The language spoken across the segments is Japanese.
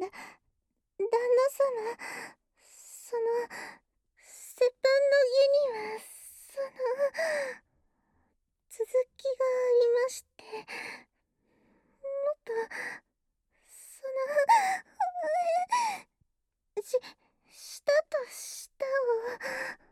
だ、旦那様、その、セパンの家には、その、続きがありまして、もっと、その、上 し、下と下を、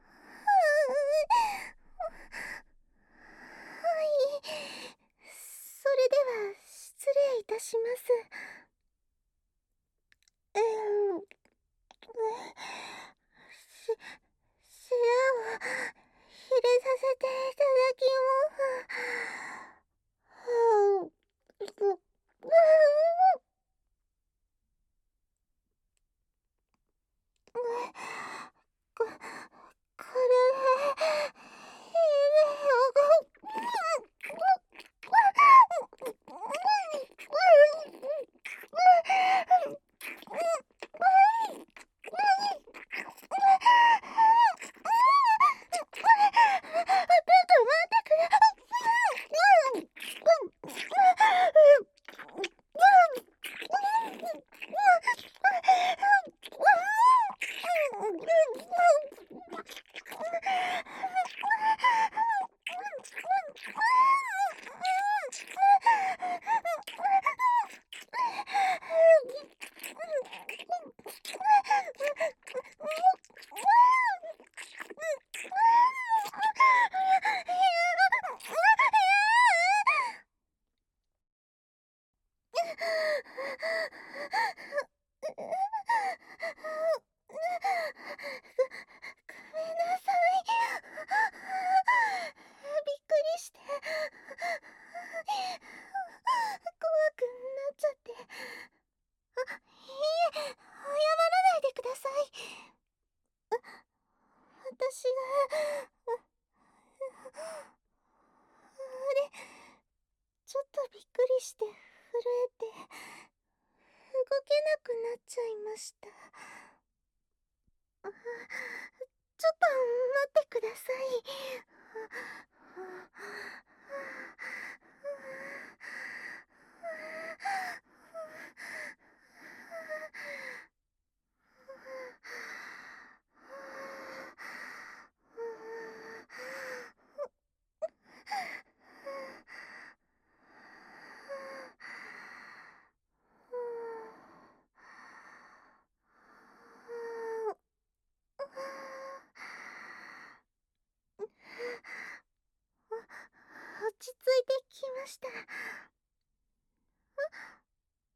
した。あ、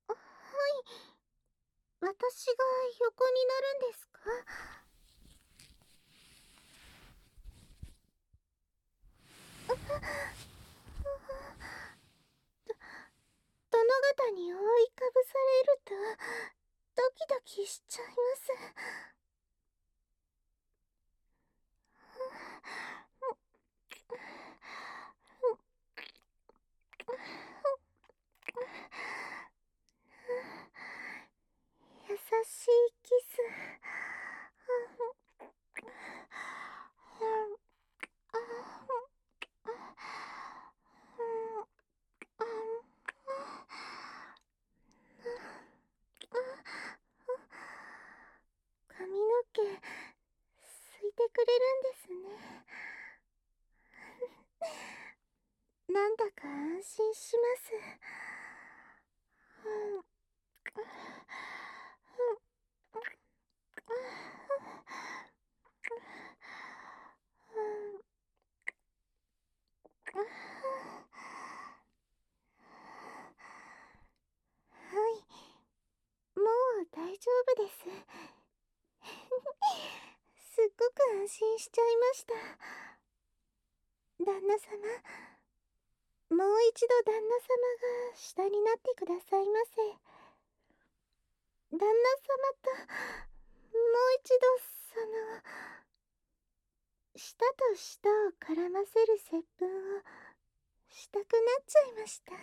はい。私が横になるんですか？ど殿方に覆いかぶされるとドキドキしちゃいます。しいキス髪の毛すいてくれるんですねなんだか安心します夫です。すっごく安心しちゃいました。旦那様もう一度旦那様が下になってくださいませ。旦那様ともう一度その舌と舌を絡ませる接吻をしたくなっちゃいました。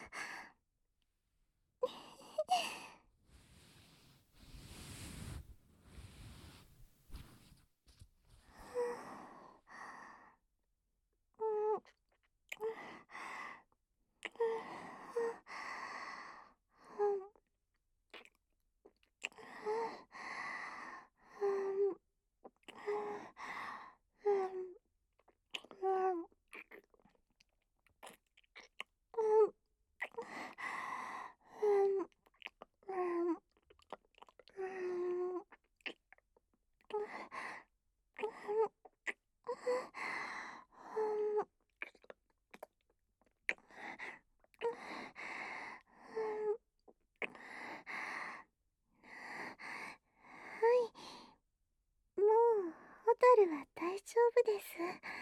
夫です。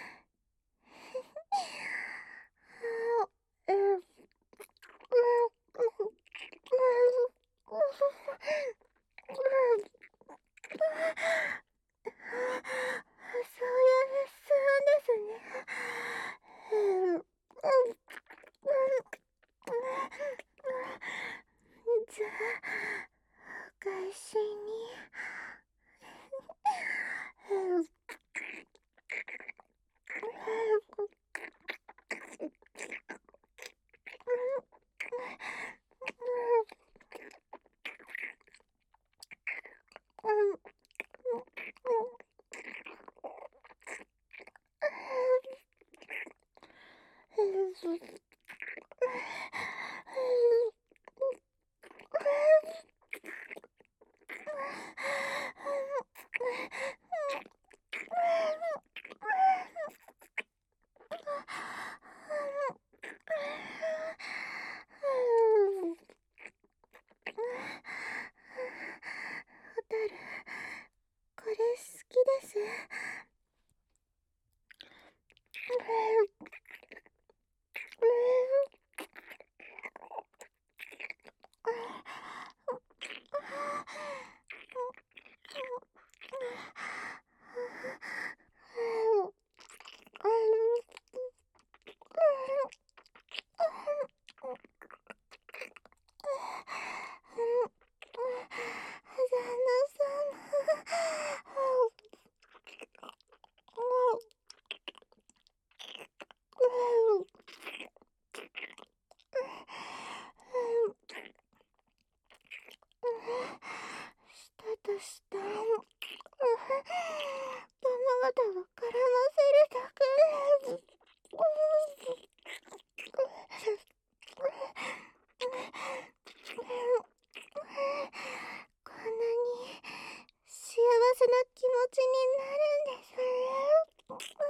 気持ちになるんです。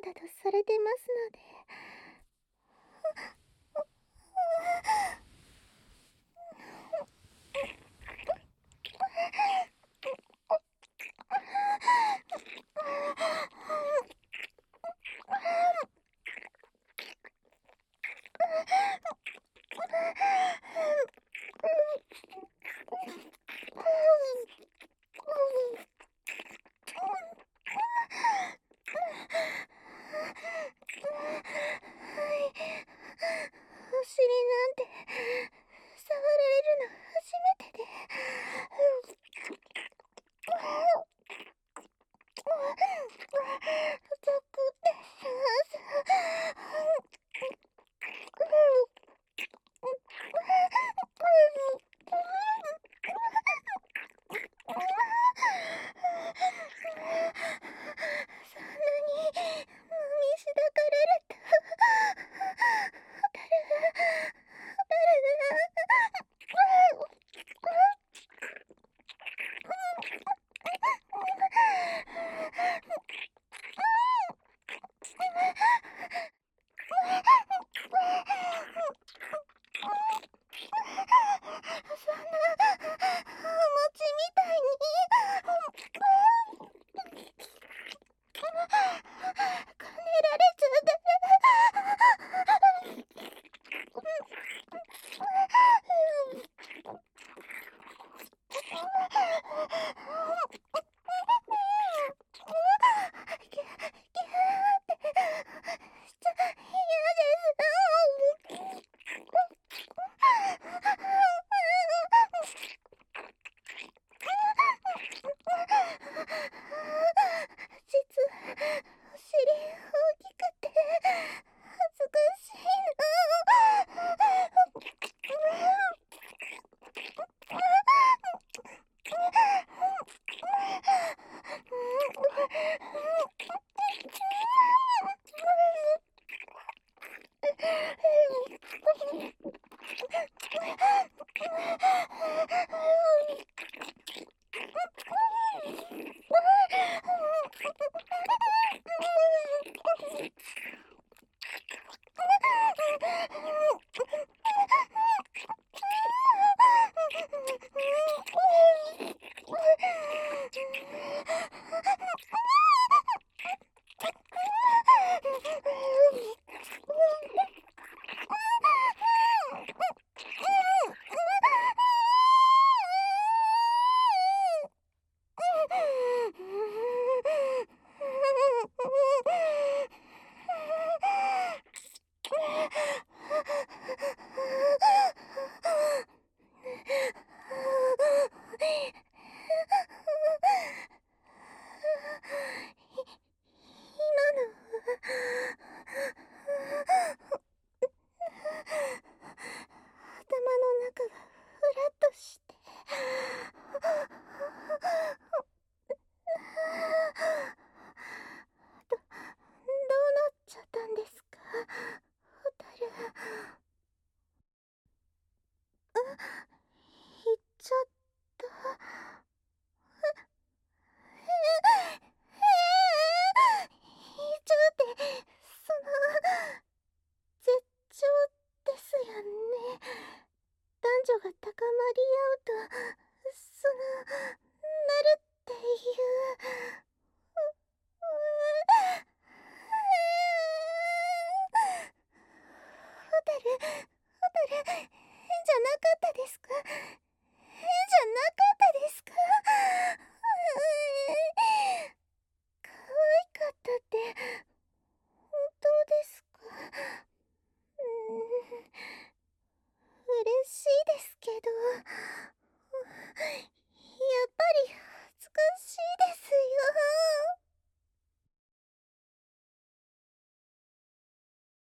だとされてますので。嬉しい